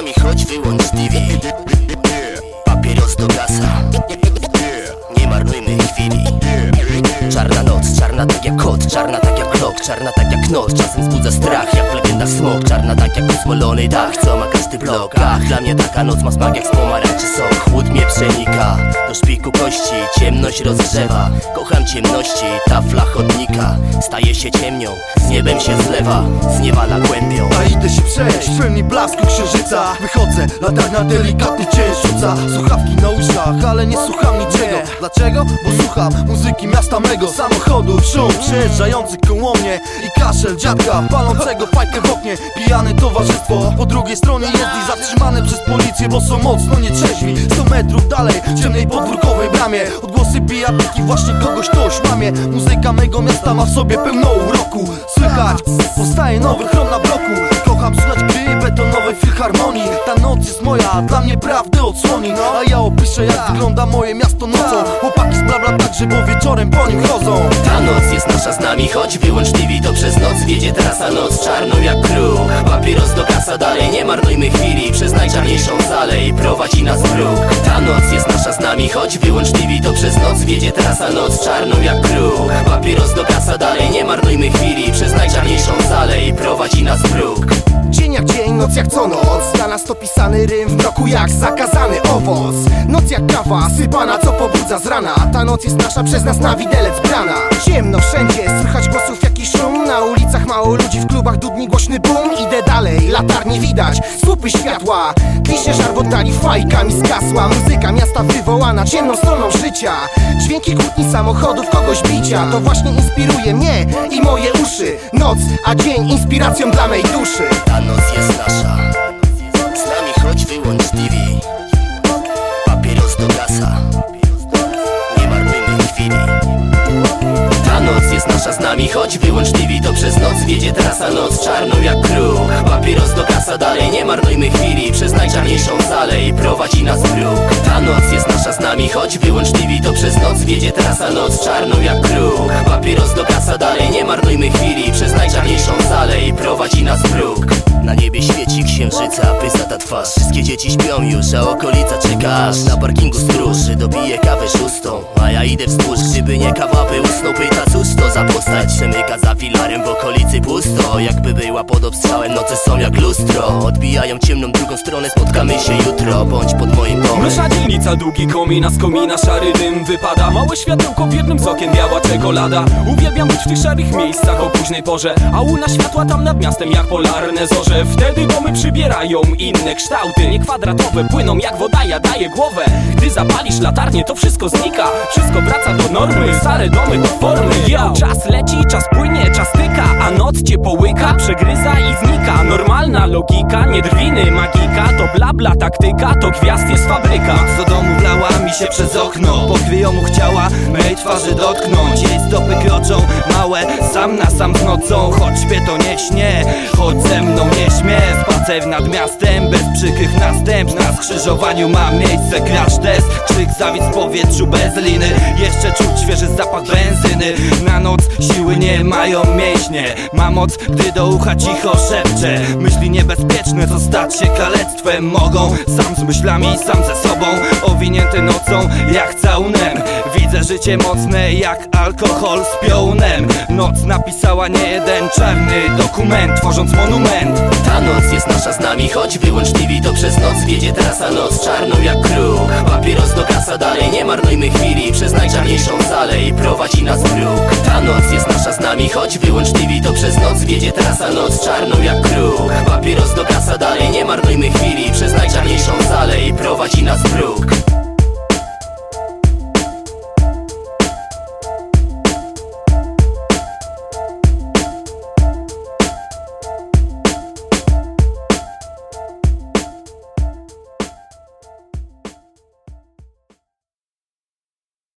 nami Choć wyłącz TV Papieros do gasa. Nie marnujmy chwili. Czarna noc, czarna tak jak kot Czarna tak jak klok, czarna tak jak noc Czasem wzbudza strach jak legenda smok. Czarna tak jak usmolony dach. Co ma każdy blok, ach Dla mnie taka noc ma smak jak z pomarańczy sok. Chłód mnie przenika, do szpiku kości Ciemność rozgrzewa, kocham ciemności Tafla chodnika, staje się ciemnią Z niebem się zlewa, zniewala głębią. A idę się przejść w pełni blasku księżyca. Wychodzę, latarnia delikatny cień rzuca. Słuchawki na uszach, ale nie słucham niczego Dlaczego? Bo słucham muzyki miasta mego Samochodów, szum przejeżdżający koło mnie I kaszel dziadka palącego fajkę w oknie. Pijane towarzystwo Po drugiej stronie jezdni zatrzymane przez policję Bo są mocno nietrzeźwi. 100 metrów dalej w ciemnej podwórkowej bramie. Odgłosy pijawki właśnie kogoś to ośmamie Muzyka mego miasta ma w sobie pełno uroku. Słychać, powstaje nowy chrom na bloku. Kocham słuchać gry betonowej filharmonii Ta noc jest moja, dla mnie prawdy odsłoni A ja opiszę jak wygląda moje miasto nocą. Chłopaki z blabla także, bo wieczorem po nim chodzą. Ta noc jest nasza z nami, choć wyłącz TV to przez noc Wiedzie trasa. Noc czarną jak kruk Papieros do kasa dalej, nie marnujmy chwili Przez najczarniejszą zalę i prowadzi nas wróg. Ta noc jest nasza z nami, choć wyłącz TV to przez noc Wiedzie trasa. Noc czarną jak kruk Papieros do kasa dalej, nie marnujmy chwili Przez najczarniejszą zalę i prowadzi nas wróg. Dzień jak dzień, noc jak co noc Dla nas to pisany rym w mroku jak zakazany owoc. Noc jak kawa, sypana co pobudza z rana. Ta noc jest nasza przez nas na widelec brana. Ciemno wszędzie, słychać głosów jakiś szum. Na ulicach mało ludzi, w klubach dudni głośny boom Idę dalej, latarnie widać, słupy światła. Kliśnie żar w oddali fajkami zgasła. Muzyka miasta wywołana ciemną stroną życia. Dźwięki kłótni samochodów, kogoś bicia. To właśnie inspiruje mnie i moje uszy. Noc, a dzień inspiracją dla mej duszy. Ta noc jest nasza Z nami choć choć wyłącz TV To przez noc wiedzie trasa noc. Czarną jak kruk Papieros do gasa dalej. Nie marnujmy chwili Przez najczarniejszą zalę i prowadzi nas wróg Ta noc jest nasza z nami. Choć wyłącz TV To przez noc wiedzie trasa noc. Czarną jak kruk Papieros do gasa dalej. Nie marnujmy chwili Przez najczarniejszą zalę i prowadzi nas wróg na niebie świeci księżyca, pysa ta twarz. Wszystkie dzieci śpią już, a okolica czeka aż Na parkingu stróży dobije kawę szóstą A ja idę wzdłuż, gdyby nie kawa by usnął Pyta cóż to za such niggas filarem W okolicy pusto, jakby była pod obstrzałem Noce są jak lustro, odbijają ciemną drugą stronę Spotkamy się jutro, bądź pod moim domem. Msza dzielnica, długi komin, a z komina szary dym wypada. Małe światełko w jednym z okien, biała czekolada. Uwielbiam być w tych szarych miejscach o późnej porze. A łuna światła tam nad miastem jak polarne zorze. Wtedy domy przybierają inne kształty. Nie kwadratowe, płyną jak woda, ja daję głowę. Gdy zapalisz latarnię, to wszystko znika. Wszystko wraca do normy, stare domy do formy. Yo, czas leci, czas płynie, A noc cię połyka, przegryza i znika. Normalna logika, nie drwiny, magika To blabla taktyka, to gwiazd jest fabryka. Co domu wlała mi się przez okno Pokryjomu chciała mej twarzy dotknąć. Jej stopy kroczą małe sam na sam z nocą Choć śpię to nie śnie, choć ze mną nie śmie Spacer nad miastem bez przykrych następstw. Na skrzyżowaniu ma miejsce crash test Krzyk zawic w powietrzu bez liny. Jeszcze czuć świeży zapach benzyny. Na noc siły nie mają mięśnie. Ma moc, gdy do ucha cicho szepcze. Myśli niebezpieczne, co stać się kalectwem. Mogą sam z myślami, sam ze sobą. Owinięty nocą jak całunem. Widzę życie mocne jak alkohol z piołunem Noc napisała nie jeden czarny dokument Tworząc monument. Ta noc jest nasza z nami, choć wyłącz TV To przez noc wiedzie trasa noc czarną jak kruk. Papieros do kasa dalej, nie marnujmy chwili Przez najczarniejszą zalę i prowadzi nas wróg Ta noc jest nasza z nami, choć wyłącz TV To przez noc wiedzie trasa noc czarną jak kruk. Papieros do kasa dalej, nie marnujmy chwili Przez najczarniejszą zalę i prowadzi nas wróg